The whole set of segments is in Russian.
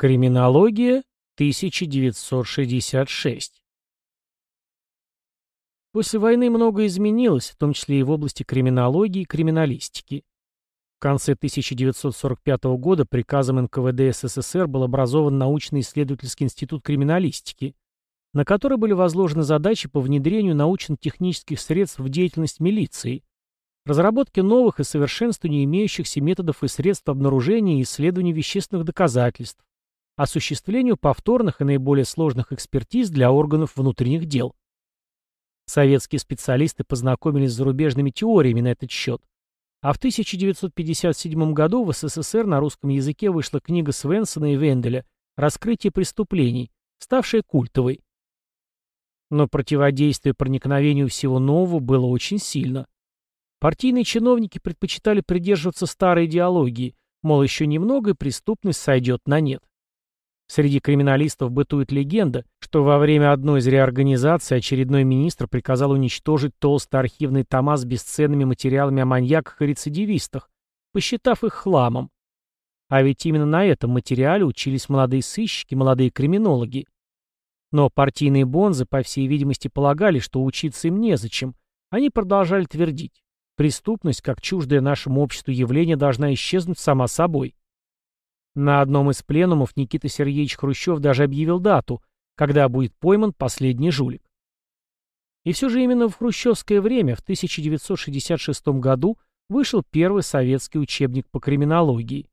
Криминология 1966 После войны многое изменилось, в том числе и в области криминологии и криминалистики. В конце 1945 года приказом НКВД СССР был образован научно-исследовательский институт криминалистики, на который были возложены задачи по внедрению научно-технических средств в деятельность милиции, разработке новых и совершенствованию имеющихся методов и средств обнаружения и исследования вещественных доказательств, осуществлению повторных и наиболее сложных экспертиз для органов внутренних дел. Советские специалисты познакомились с зарубежными теориями на этот счет, а в 1957 году в СССР на русском языке вышла книга Свенсона и Венделя «Раскрытие преступлений», ставшая культовой. Но противодействие проникновению всего нового было очень сильно. Партийные чиновники предпочитали придерживаться старой идеологии, мол, еще немного и преступность сойдет на нет. Среди криминалистов бытует легенда, что во время одной из реорганизаций очередной министр приказал уничтожить толстые архивные тома с бесценными материалами о маньяках и рецидивистах, посчитав их хламом. А ведь именно на этом материале учились молодые сыщики, молодые криминологи. Но партийные бонзы, по всей видимости, полагали, что учиться им незачем. Они продолжали твердить. Преступность, как чуждое нашему обществу явление, должна исчезнуть сама собой. На одном из пленумов Никита Сергеевич Хрущев даже объявил дату, когда будет пойман последний жулик. И все же именно в хрущевское время, в 1966 году, вышел первый советский учебник по криминологии.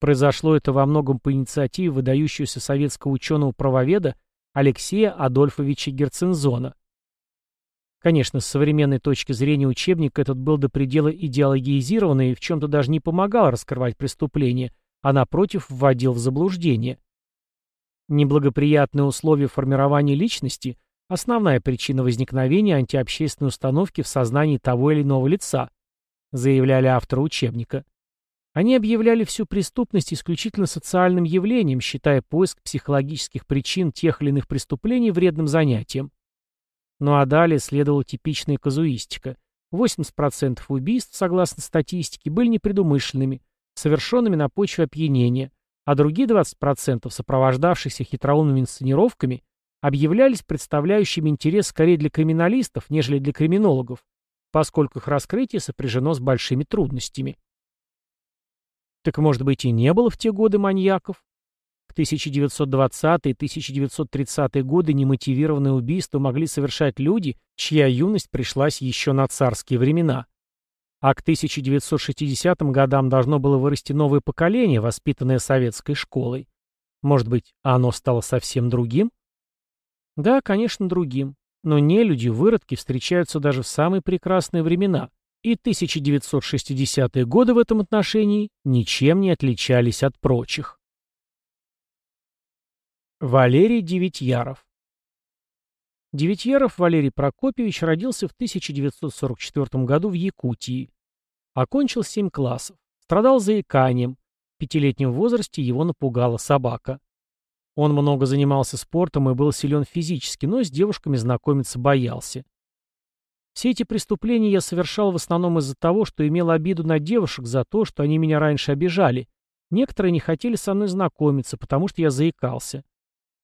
Произошло это во многом по инициативе выдающегося советского ученого-правоведа Алексея Адольфовича Герцензона. Конечно, с современной точки зрения учебник этот был до предела идеологизированный и в чем-то даже не помогал раскрывать преступления – а напротив вводил в заблуждение. Неблагоприятные условия формирования личности – основная причина возникновения антиобщественной установки в сознании того или иного лица, заявляли авторы учебника. Они объявляли всю преступность исключительно социальным явлением, считая поиск психологических причин тех или иных преступлений вредным занятием. Ну а далее следовала типичная казуистика. 80% убийств, согласно статистике, были непредумышленными, совершенными на почве опьянения, а другие 20%, сопровождавшихся хитроумными инсценировками, объявлялись представляющими интерес скорее для криминалистов, нежели для криминологов, поскольку их раскрытие сопряжено с большими трудностями. Так, может быть, и не было в те годы маньяков? В 1920-е и 1930-е годы немотивированные убийства могли совершать люди, чья юность пришлась еще на царские времена а к 1960 годам должно было вырасти новое поколение, воспитанное советской школой. Может быть, оно стало совсем другим? Да, конечно, другим. Но не люди, выродки встречаются даже в самые прекрасные времена, и 1960-е годы в этом отношении ничем не отличались от прочих. Валерий Девятьяров Девятьяров Валерий Прокопьевич родился в 1944 году в Якутии. Окончил семь классов. Страдал заиканием. В пятилетнем возрасте его напугала собака. Он много занимался спортом и был силен физически, но с девушками знакомиться боялся. Все эти преступления я совершал в основном из-за того, что имел обиду на девушек за то, что они меня раньше обижали. Некоторые не хотели со мной знакомиться, потому что я заикался.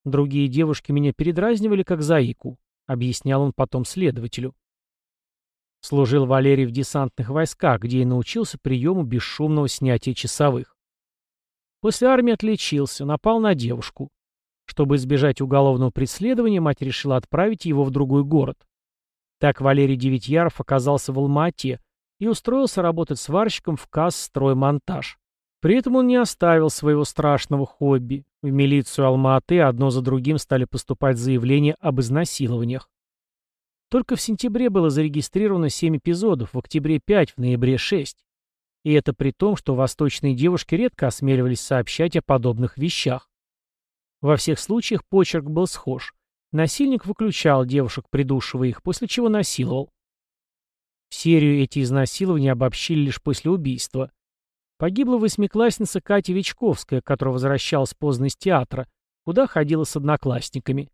Другие девушки меня передразнивали как заику, объяснял он потом следователю. Служил Валерий в десантных войсках, где и научился приему бесшумного снятия часовых. После армии отличился, напал на девушку. Чтобы избежать уголовного преследования, мать решила отправить его в другой город. Так Валерий Девятьяров оказался в Алма-Ате и устроился работать сварщиком в КАС «Строймонтаж». При этом он не оставил своего страшного хобби. В милицию Алма-Аты одно за другим стали поступать заявления об изнасилованиях. Только в сентябре было зарегистрировано 7 эпизодов, в октябре 5, в ноябре 6. И это при том, что восточные девушки редко осмеливались сообщать о подобных вещах. Во всех случаях почерк был схож. Насильник выключал девушек, придушивая их, после чего насиловал. В серию эти изнасилования обобщили лишь после убийства. Погибла восьмиклассница Катя Вечковская, которая возвращалась поздно из театра, куда ходила с одноклассниками.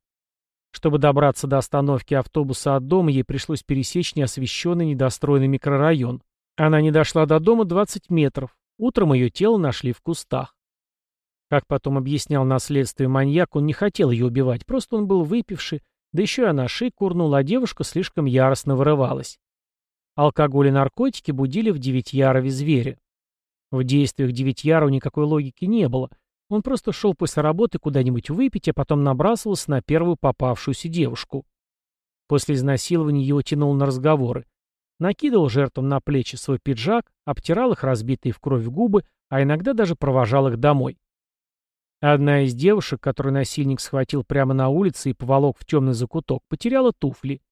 Чтобы добраться до остановки автобуса от дома, ей пришлось пересечь неосвещенный недостроенный микрорайон. Она не дошла до дома 20 метров. Утром ее тело нашли в кустах. Как потом объяснял на следствии маньяк, он не хотел ее убивать, просто он был выпивший, да еще и шик курнула, а девушка слишком яростно вырывалась. Алкоголь и наркотики будили в Девятьярове зверя. В действиях Девятьярова никакой логики не было. Он просто шел после работы куда-нибудь выпить, а потом набрасывался на первую попавшуюся девушку. После изнасилования его тянул на разговоры. Накидывал жертвам на плечи свой пиджак, обтирал их разбитые в кровь губы, а иногда даже провожал их домой. Одна из девушек, которую насильник схватил прямо на улице и поволок в темный закуток, потеряла туфли.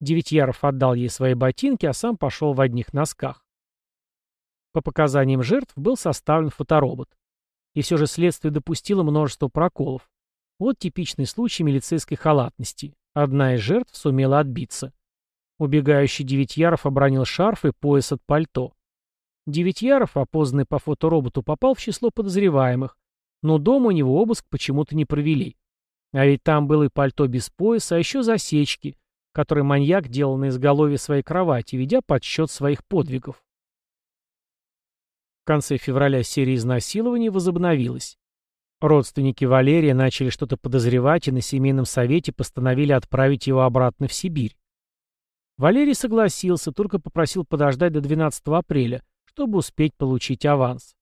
Девятьяров отдал ей свои ботинки, а сам пошел в одних носках. По показаниям жертв был составлен фоторобот. И все же следствие допустило множество проколов. Вот типичный случай милицейской халатности. Одна из жертв сумела отбиться. Убегающий Девятьяров обронил шарф и пояс от пальто. Девятьяров, опознанный по фотороботу, попал в число подозреваемых, но дома у него обыск почему-то не провели. А ведь там было и пальто без пояса, а еще засечки, которые маньяк делал на изголовье своей кровати, ведя подсчет своих подвигов. В конце февраля серия изнасилований возобновилась. Родственники Валерия начали что-то подозревать и на семейном совете постановили отправить его обратно в Сибирь. Валерий согласился, только попросил подождать до 12 апреля, чтобы успеть получить аванс.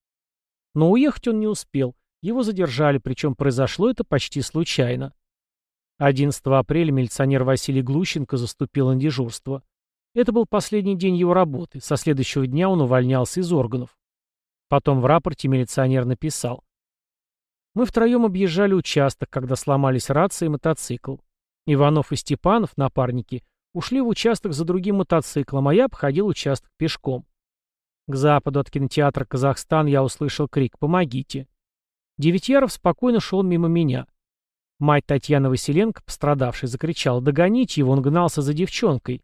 Но уехать он не успел, его задержали, причем произошло это почти случайно. 11 апреля милиционер Василий Глущенко заступил на дежурство. Это был последний день его работы, со следующего дня он увольнялся из органов. Потом в рапорте милиционер написал. Мы втроем объезжали участок, когда сломались рация и мотоцикл. Иванов и Степанов, напарники, ушли в участок за другим мотоциклом, а я обходил участок пешком. К западу от кинотеатра «Казахстан» я услышал крик «Помогите!». Девятьяров спокойно шел мимо меня. Мать Татьяна Василенко, пострадавшая, закричала «Догоните его!» Он гнался за девчонкой.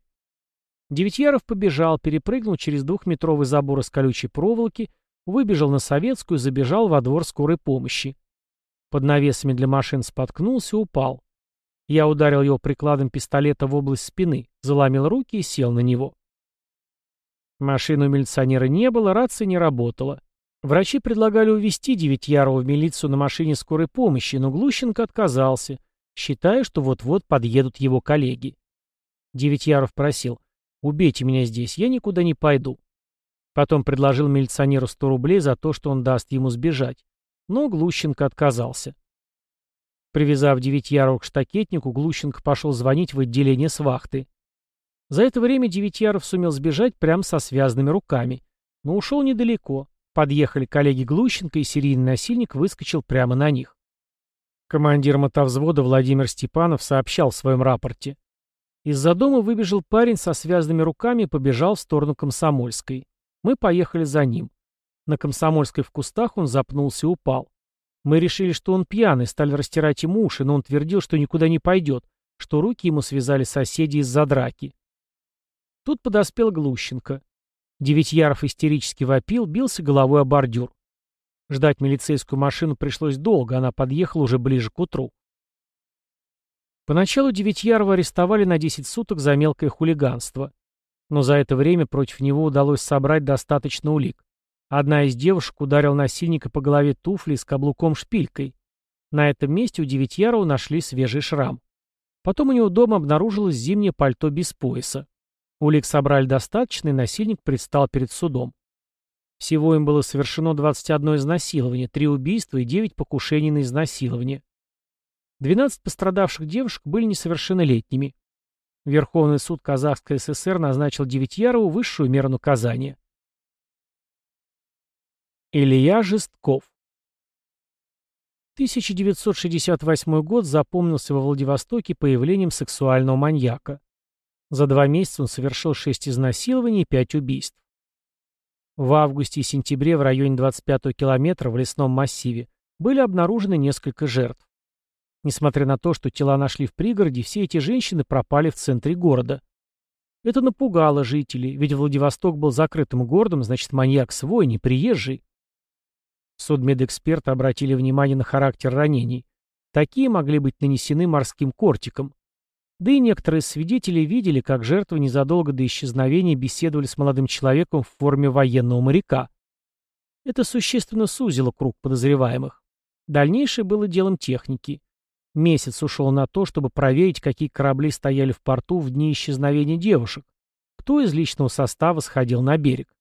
Девятьяров побежал, перепрыгнул через двухметровый забор из колючей проволоки, выбежал на Советскую забежал во двор скорой помощи. Под навесами для машин споткнулся упал. Я ударил его прикладом пистолета в область спины, заломил руки и сел на него. Машины у милиционера не было, рация не работала. Врачи предлагали увезти Девятьярова в милицию на машине скорой помощи, но Глущенко отказался, считая, что вот-вот подъедут его коллеги. Девятьяров просил, «Убейте меня здесь, я никуда не пойду». Потом предложил милиционеру 100 рублей за то, что он даст ему сбежать. Но Глущенко отказался. Привязав Девятьярова к штакетнику, Глущенко пошел звонить в отделение с вахты. За это время Девятьяров сумел сбежать прямо со связанными руками, но ушел недалеко. Подъехали коллеги Глущенко, и серийный насильник выскочил прямо на них. Командир мотовзвода Владимир Степанов сообщал в своем рапорте. Из-за дома выбежал парень со связанными руками и побежал в сторону Комсомольской. Мы поехали за ним. На Комсомольской в кустах он запнулся и упал. Мы решили, что он пьяный, стали растирать ему уши, но он твердил, что никуда не пойдет, что руки ему связали соседи из-за драки. Тут подоспел Глущенко. Девятьяров истерически вопил, бился головой о бордюр. Ждать милицейскую машину пришлось долго, она подъехала уже ближе к утру. Поначалу Девятьярова арестовали на 10 суток за мелкое хулиганство. Но за это время против него удалось собрать достаточно улик. Одна из девушек ударила насильника по голове туфлей с каблуком-шпилькой. На этом месте у Девятьярова нашли свежий шрам. Потом у него дома обнаружилось зимнее пальто без пояса. Улик собрали достаточно, и насильник предстал перед судом. Всего им было совершено 21 изнасилование, 3 убийства и 9 покушений на изнасилование. 12 пострадавших девушек были несовершеннолетними. Верховный суд Казахской ССР назначил Девятьярову высшую меру наказания. Илья Жестков 1968 год запомнился во Владивостоке появлением сексуального маньяка. За два месяца он совершил шесть изнасилований и пять убийств. В августе и сентябре в районе 25-го километра в лесном массиве были обнаружены несколько жертв. Несмотря на то, что тела нашли в пригороде, все эти женщины пропали в центре города. Это напугало жителей, ведь Владивосток был закрытым городом, значит маньяк свой, не приезжий. Судмедэксперты обратили внимание на характер ранений. Такие могли быть нанесены морским кортиком. Да и некоторые свидетели видели, как жертвы незадолго до исчезновения беседовали с молодым человеком в форме военного моряка. Это существенно сузило круг подозреваемых. Дальнейшее было делом техники. Месяц ушел на то, чтобы проверить, какие корабли стояли в порту в дни исчезновения девушек, кто из личного состава сходил на берег.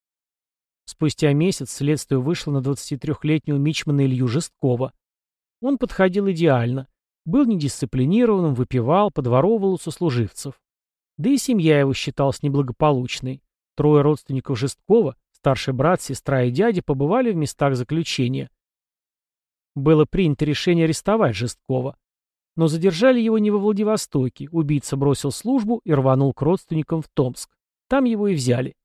Спустя месяц следствие вышло на 23-летнего мичмана Илью Жесткова. Он подходил идеально. Был недисциплинированным, выпивал, подворовывал у сослуживцев. Да и семья его считалась неблагополучной. Трое родственников Жесткова, старший брат, сестра и дядя, побывали в местах заключения. Было принято решение арестовать Жесткова. Но задержали его не во Владивостоке, убийца бросил службу и рванул к родственникам в Томск. Там его и взяли.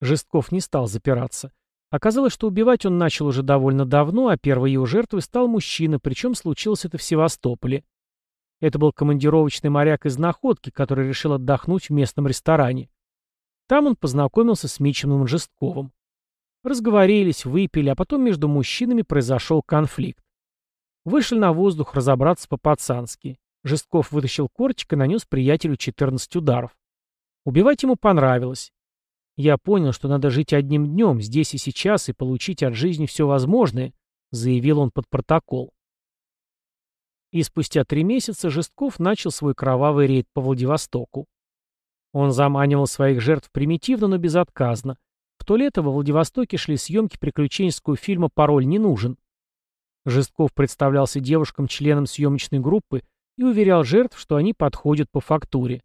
Жестков не стал запираться. Оказалось, что убивать он начал уже довольно давно, а первой его жертвой стал мужчина, причем случилось это в Севастополе. Это был командировочный моряк из Находки, который решил отдохнуть в местном ресторане. Там он познакомился с Мичиным Жестковым. Разговорились, выпили, а потом между мужчинами произошел конфликт. Вышли на воздух разобраться по-пацански. Жестков вытащил кортик и нанес приятелю 14 ударов. Убивать ему понравилось. Я понял, что надо жить одним днем, здесь и сейчас, и получить от жизни все возможное, заявил он под протокол. И спустя три месяца Жестков начал свой кровавый рейд по Владивостоку. Он заманивал своих жертв примитивно, но безотказно. В то лето во Владивостоке шли съемки приключенческого фильма «Пароль не нужен». Жестков представлялся девушкам членом съемочной группы и уверял жертв, что они подходят по фактуре.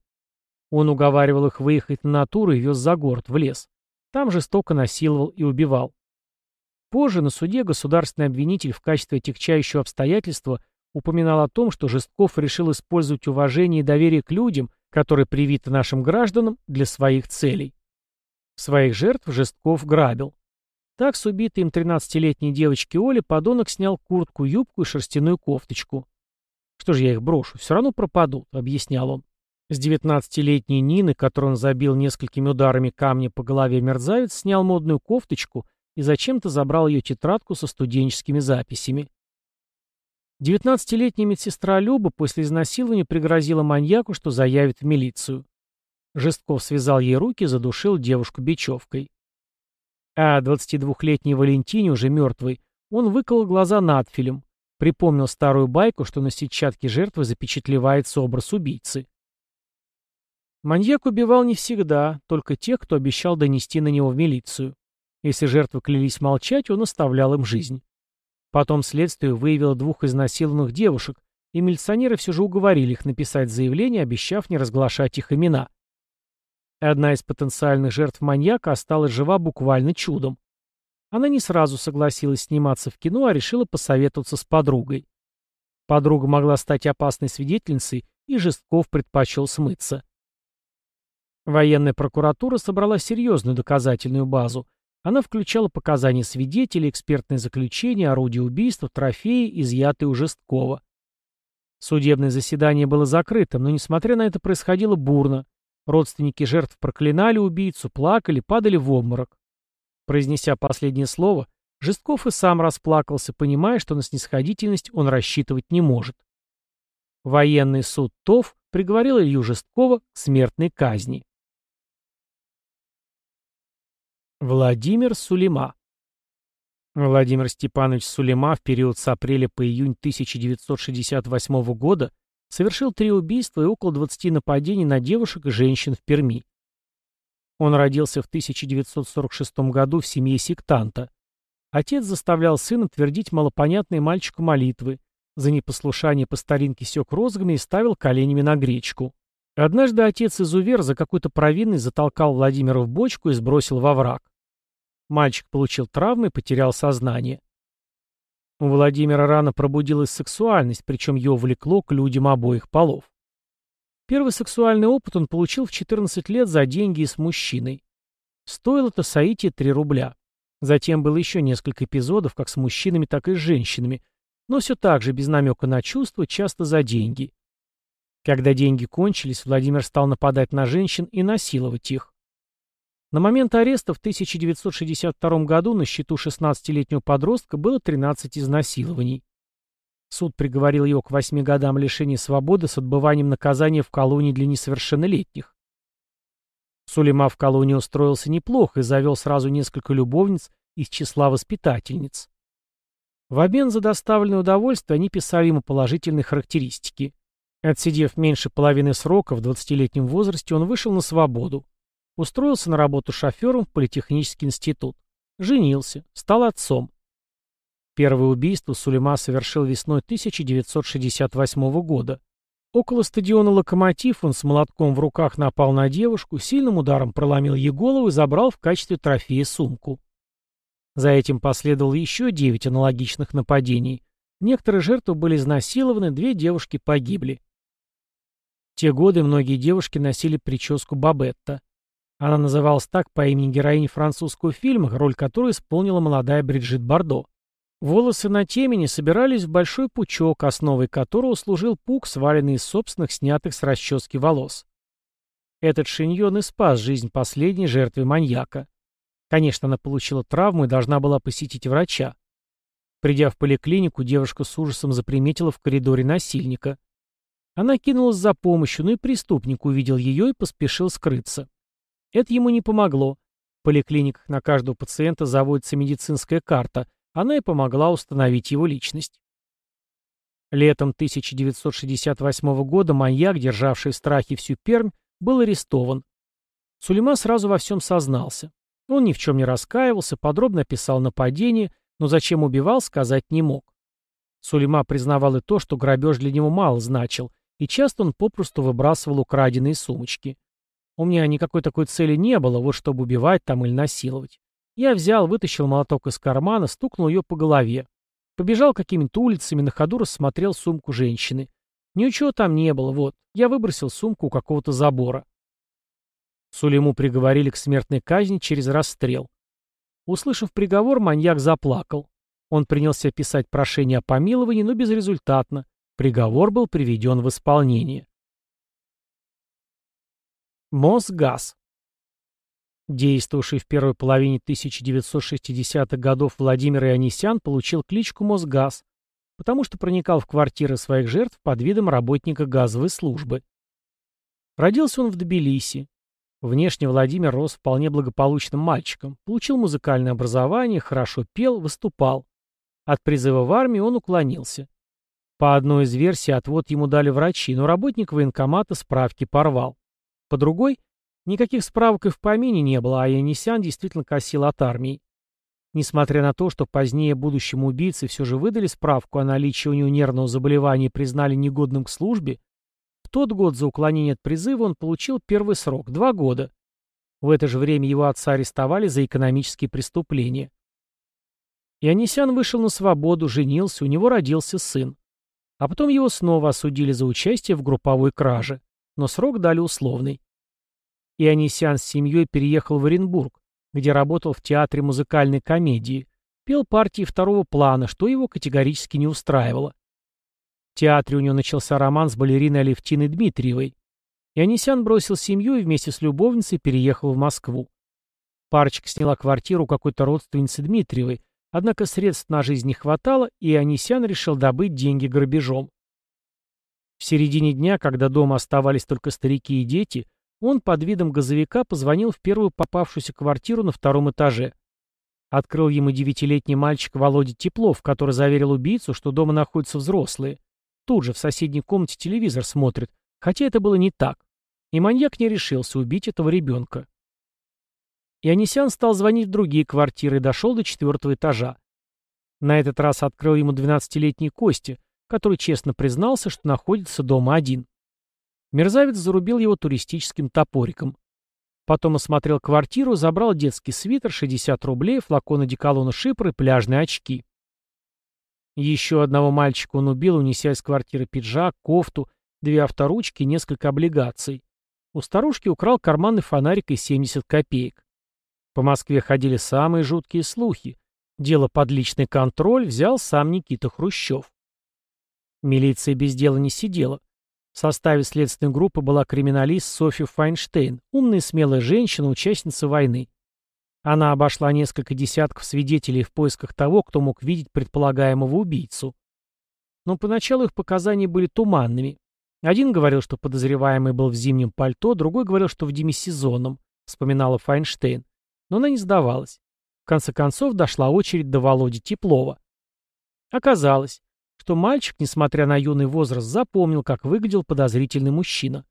Он уговаривал их выехать на натуру и вез за город, в лес. Там жестоко насиловал и убивал. Позже на суде государственный обвинитель в качестве отягчающего обстоятельства упоминал о том, что Жестков решил использовать уважение и доверие к людям, которые привиты нашим гражданам, для своих целей. Своих жертв Жестков грабил. Так с убитой им 13-летней девочки Оли подонок снял куртку, юбку и шерстяную кофточку. «Что же я их брошу? Все равно пропадут», — объяснял он. С 19-летней Нины, которую он забил несколькими ударами камня по голове мерзавец, снял модную кофточку и зачем-то забрал ее тетрадку со студенческими записями. Девятнадцатилетняя медсестра Люба после изнасилования пригрозила маньяку, что заявит в милицию. Жестков связал ей руки и задушил девушку бечевкой. А 22-летней Валентине, уже мертвой, он выколол глаза надфилем, припомнил старую байку, что на сетчатке жертвы запечатлевается образ убийцы. Маньяк убивал не всегда, только тех, кто обещал донести на него в милицию. Если жертвы клялись молчать, он оставлял им жизнь. Потом следствие выявило двух изнасилованных девушек, и милиционеры все же уговорили их написать заявление, обещав не разглашать их имена. Одна из потенциальных жертв маньяка осталась жива буквально чудом. Она не сразу согласилась сниматься в кино, а решила посоветоваться с подругой. Подруга могла стать опасной свидетельницей, и Жестков предпочел смыться. Военная прокуратура собрала серьезную доказательную базу, она включала показания свидетелей, экспертное заключение, орудие убийства, трофеи, изъятые у Жесткова. Судебное заседание было закрытым, но, несмотря на это, происходило бурно. Родственники жертв проклинали убийцу, плакали, падали в обморок. Произнеся последнее слово, Жестков и сам расплакался, понимая, что на снисходительность он рассчитывать не может. Военный суд ТОВ приговорил Илью Жесткова к смертной казни. Владимир Сулейма Владимир Степанович Сулейма в период с апреля по июнь 1968 года совершил три убийства и около 20 нападений на девушек и женщин в Перми. Он родился в 1946 году в семье сектанта. Отец заставлял сына твердить малопонятные мальчику молитвы, за непослушание по старинке сёк розгами и ставил коленями на гречку. Однажды отец-изувер за какую-то провинность затолкал Владимира в бочку и сбросил во враг. Мальчик получил травмы и потерял сознание. У Владимира рано пробудилась сексуальность, причем ее влекло к людям обоих полов. Первый сексуальный опыт он получил в 14 лет за деньги и с мужчиной. Стоило это Саите 3 рубля. Затем было еще несколько эпизодов, как с мужчинами, так и с женщинами, но все так же, без намека на чувства, часто за деньги. Когда деньги кончились, Владимир стал нападать на женщин и насиловать их. На момент ареста в 1962 году на счету 16-летнего подростка было 13 изнасилований. Суд приговорил его к 8 годам лишения свободы с отбыванием наказания в колонии для несовершеннолетних. Сулейма в колонии устроился неплохо и завел сразу несколько любовниц из числа воспитательниц. В обмен за доставленное удовольствие они писали ему положительные характеристики. Отсидев меньше половины срока в 20-летнем возрасте, он вышел на свободу. Устроился на работу шофером в политехнический институт. Женился, стал отцом. Первое убийство Сулейма совершил весной 1968 года. Около стадиона «Локомотив» он с молотком в руках напал на девушку, сильным ударом проломил ей голову и забрал в качестве трофея сумку. За этим последовало еще девять аналогичных нападений. Некоторые жертвы были изнасилованы, две девушки погибли. В те годы многие девушки носили прическу Бабетта. Она называлась так по имени героини французского фильма, роль которой исполнила молодая Бриджит Бардо. Волосы на темени собирались в большой пучок, основой которого служил пук, сваленный из собственных снятых с расчески волос. Этот шиньон и спас жизнь последней жертвы маньяка. Конечно, она получила травму и должна была посетить врача. Придя в поликлинику, девушка с ужасом заприметила в коридоре насильника. Она кинулась за помощью, но и преступник увидел ее и поспешил скрыться. Это ему не помогло. В поликлиниках на каждого пациента заводится медицинская карта. Она и помогла установить его личность. Летом 1968 года маньяк, державший в страхе всю Пермь, был арестован. Сулейма сразу во всем сознался. Он ни в чем не раскаивался, подробно описал нападение, но зачем убивал, сказать не мог. Сулейма признавал и то, что грабеж для него мало значил, и часто он попросту выбрасывал украденные сумочки. У меня никакой такой цели не было, вот чтобы убивать там или насиловать. Я взял, вытащил молоток из кармана, стукнул ее по голове. Побежал какими-то улицами, на ходу рассмотрел сумку женщины. Ничего там не было, вот. Я выбросил сумку у какого-то забора. Сулейму приговорили к смертной казни через расстрел. Услышав приговор, маньяк заплакал. Он принялся писать прошение о помиловании, но безрезультатно. Приговор был приведен в исполнение. Мосгаз. Действовавший в первой половине 1960-х годов Владимир Ионисян получил кличку Мосгаз, потому что проникал в квартиры своих жертв под видом работника газовой службы. Родился он в Тбилиси. Внешне Владимир рос вполне благополучным мальчиком, получил музыкальное образование, хорошо пел, выступал. От призыва в армию он уклонился. По одной из версий отвод ему дали врачи, но работник военкомата справки порвал. По другой, никаких справок и в помине не было, а Янисян действительно косил от армии. Несмотря на то, что позднее будущему убийце все же выдали справку о наличии у него нервного заболевания и признали негодным к службе, в тот год за уклонение от призыва он получил первый срок – два года. В это же время его отца арестовали за экономические преступления. Ионисян вышел на свободу, женился, у него родился сын. А потом его снова осудили за участие в групповой краже но срок дали условный. Ионисян с семьей переехал в Оренбург, где работал в театре музыкальной комедии, пел партии второго плана, что его категорически не устраивало. В театре у него начался роман с балериной Алевтиной Дмитриевой. Ионисян бросил семью и вместе с любовницей переехал в Москву. Парочка сняла квартиру какой-то родственницы Дмитриевой, однако средств на жизнь не хватало, и Ионисян решил добыть деньги грабежом. В середине дня, когда дома оставались только старики и дети, он под видом газовика позвонил в первую попавшуюся квартиру на втором этаже. Открыл ему девятилетний мальчик Володя Теплов, который заверил убийцу, что дома находятся взрослые. Тут же в соседней комнате телевизор смотрит, хотя это было не так. И маньяк не решился убить этого ребенка. Ионисян стал звонить в другие квартиры и дошел до четвертого этажа. На этот раз открыл ему 12-летний Костя, который честно признался, что находится дома один. Мерзавец зарубил его туристическим топориком. Потом осмотрел квартиру, забрал детский свитер, 60 рублей, флакон одеколона Шипр и пляжные очки. Еще одного мальчика он убил, унеся из квартиры пиджак, кофту, две авторучки и несколько облигаций. У старушки украл карманный фонарик и 70 копеек. По Москве ходили самые жуткие слухи. Дело под личный контроль взял сам Никита Хрущев. Милиция без дела не сидела. В составе следственной группы была криминалист Софья Файнштейн, умная и смелая женщина, участница войны. Она обошла несколько десятков свидетелей в поисках того, кто мог видеть предполагаемого убийцу. Но поначалу их показания были туманными. Один говорил, что подозреваемый был в зимнем пальто, другой говорил, что в демисезонном, вспоминала Файнштейн. Но она не сдавалась. В конце концов дошла очередь до Володи Теплова. Оказалось, что мальчик, несмотря на юный возраст, запомнил, как выглядел подозрительный мужчина.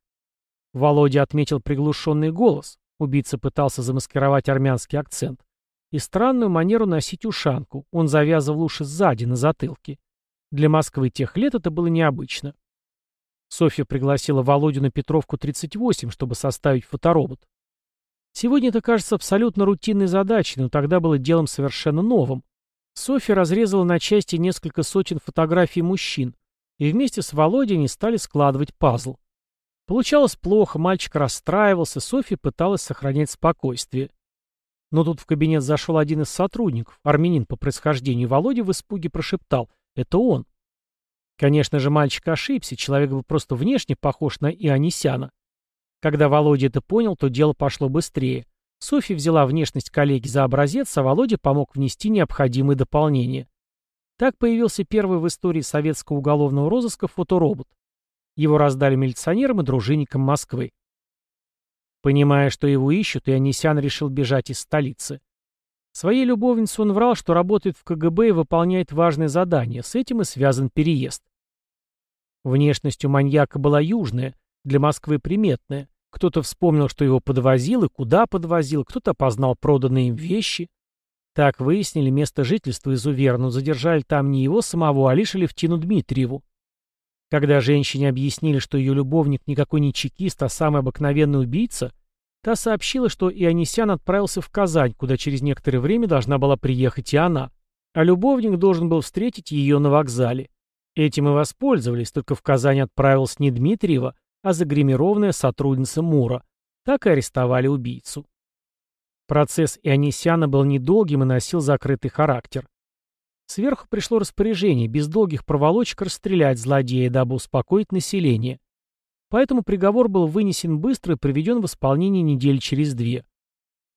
Володя отметил приглушенный голос, убийца пытался замаскировать армянский акцент, и странную манеру носить ушанку, он завязывал уши сзади, на затылке. Для Москвы тех лет это было необычно. Софья пригласила Володю на Петровку 38, чтобы составить фоторобот. Сегодня это кажется абсолютно рутинной задачей, но тогда было делом совершенно новым. Софья разрезала на части несколько сотен фотографий мужчин, и вместе с Володей они стали складывать пазл. Получалось плохо, мальчик расстраивался, Софья пыталась сохранять спокойствие. Но тут в кабинет зашел один из сотрудников, армянин по происхождению, Володя в испуге прошептал «Это он». Конечно же, мальчик ошибся, человек был просто внешне похож на Ионисяна. Когда Володя это понял, то дело пошло быстрее. Софья взяла внешность коллеги за образец, а Володя помог внести необходимые дополнения. Так появился первый в истории советского уголовного розыска фоторобот. Его раздали милиционерам и дружинникам Москвы. Понимая, что его ищут, Ионисян решил бежать из столицы. Своей любовнице он врал, что работает в КГБ и выполняет важное задание, с этим и связан переезд. Внешность у маньяка была южная, для Москвы приметная. Кто-то вспомнил, что его подвозил и куда подвозил, кто-то опознал проданные им вещи. Так выяснили место жительства изувера, но задержали там не его самого, а лишь Левтину Дмитриеву. Когда женщине объяснили, что ее любовник никакой не чекист, а самый обыкновенный убийца, та сообщила, что Ионисян отправился в Казань, куда через некоторое время должна была приехать и она, а любовник должен был встретить ее на вокзале. Этим и воспользовались, только в Казань отправился не Дмитриева, а загримированная сотрудница Мура. Так и арестовали убийцу. Процесс Ионисяна был недолгим и носил закрытый характер. Сверху пришло распоряжение без долгих проволочек расстрелять злодея, дабы успокоить население. Поэтому приговор был вынесен быстро и приведен в исполнение недель через две.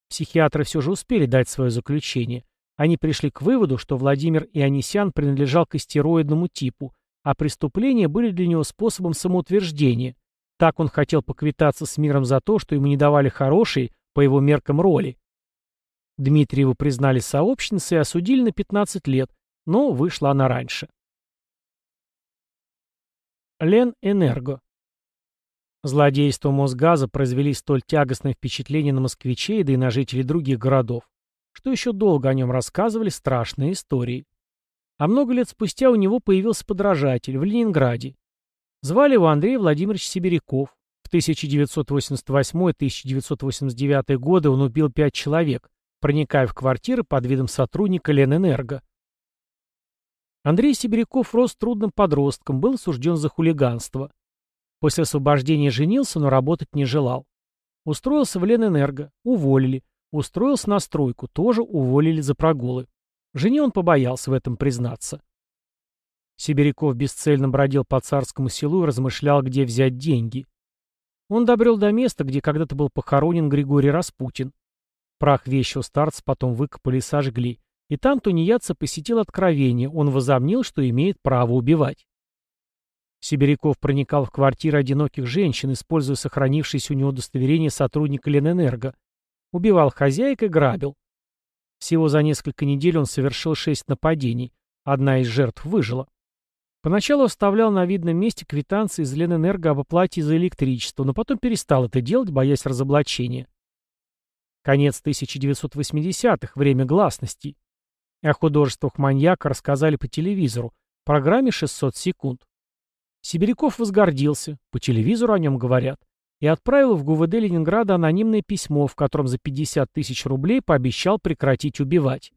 Психиатры все же успели дать свое заключение. Они пришли к выводу, что Владимир Ионисян принадлежал к астероидному типу, а преступления были для него способом самоутверждения, так он хотел поквитаться с миром за то, что ему не давали хорошей, по его меркам, роли. Дмитриеву признали сообщницей и осудили на 15 лет, но вышла она раньше. Лен Энерго Злодейство Мосгаза произвели столь тягостное впечатление на москвичей, да и на жителей других городов, что еще долго о нем рассказывали страшные истории. А много лет спустя у него появился подражатель в Ленинграде, Звали его Андрей Владимирович Сибиряков. В 1988-1989 годы он убил пять человек, проникая в квартиры под видом сотрудника Ленэнерго. Андрей Сибиряков рос трудным подростком, был осужден за хулиганство. После освобождения женился, но работать не желал. Устроился в Ленэнерго, уволили. Устроился на стройку, тоже уволили за прогулы. Жене он побоялся в этом признаться. Сибиряков бесцельно бродил по царскому селу и размышлял, где взять деньги. Он добрел до места, где когда-то был похоронен Григорий Распутин. Прах вещего старца потом выкопали и сожгли. И там тунеядца посетил откровение, он возомнил, что имеет право убивать. Сибиряков проникал в квартиры одиноких женщин, используя сохранившееся у него удостоверение сотрудника Ленэнерго. Убивал хозяек и грабил. Всего за несколько недель он совершил шесть нападений. Одна из жертв выжила. Поначалу оставлял на видном месте квитанции из Ленэнерго об оплате за электричество, но потом перестал это делать, боясь разоблачения. Конец 1980-х, время гласности. О художествах маньяка рассказали по телевизору, в программе «600 секунд». Сибиряков возгордился, по телевизору о нем говорят, и отправил в ГУВД Ленинграда анонимное письмо, в котором за 50 тысяч рублей пообещал прекратить убивать.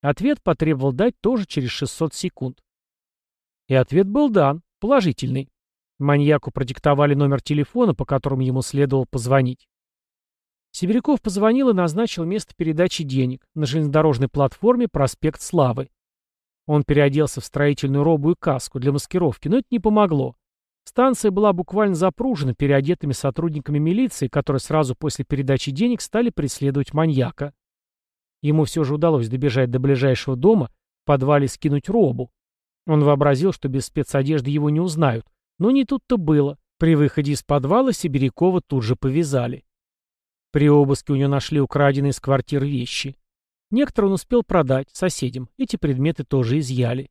Ответ потребовал дать тоже через 600 секунд. И ответ был дан, положительный. Маньяку продиктовали номер телефона, по которому ему следовало позвонить. Сибиряков позвонил и назначил место передачи денег на железнодорожной платформе «Проспект Славы». Он переоделся в строительную робу и каску для маскировки, но это не помогло. Станция была буквально запружена переодетыми сотрудниками милиции, которые сразу после передачи денег стали преследовать маньяка. Ему все же удалось добежать до ближайшего дома, в подвале скинуть робу. Он вообразил, что без спецодежды его не узнают. Но не тут-то было. При выходе из подвала Сибирякова тут же повязали. При обыске у него нашли украденные из квартир вещи. Некоторые он успел продать соседям. Эти предметы тоже изъяли.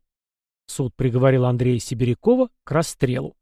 Суд приговорил Андрея Сибирякова к расстрелу.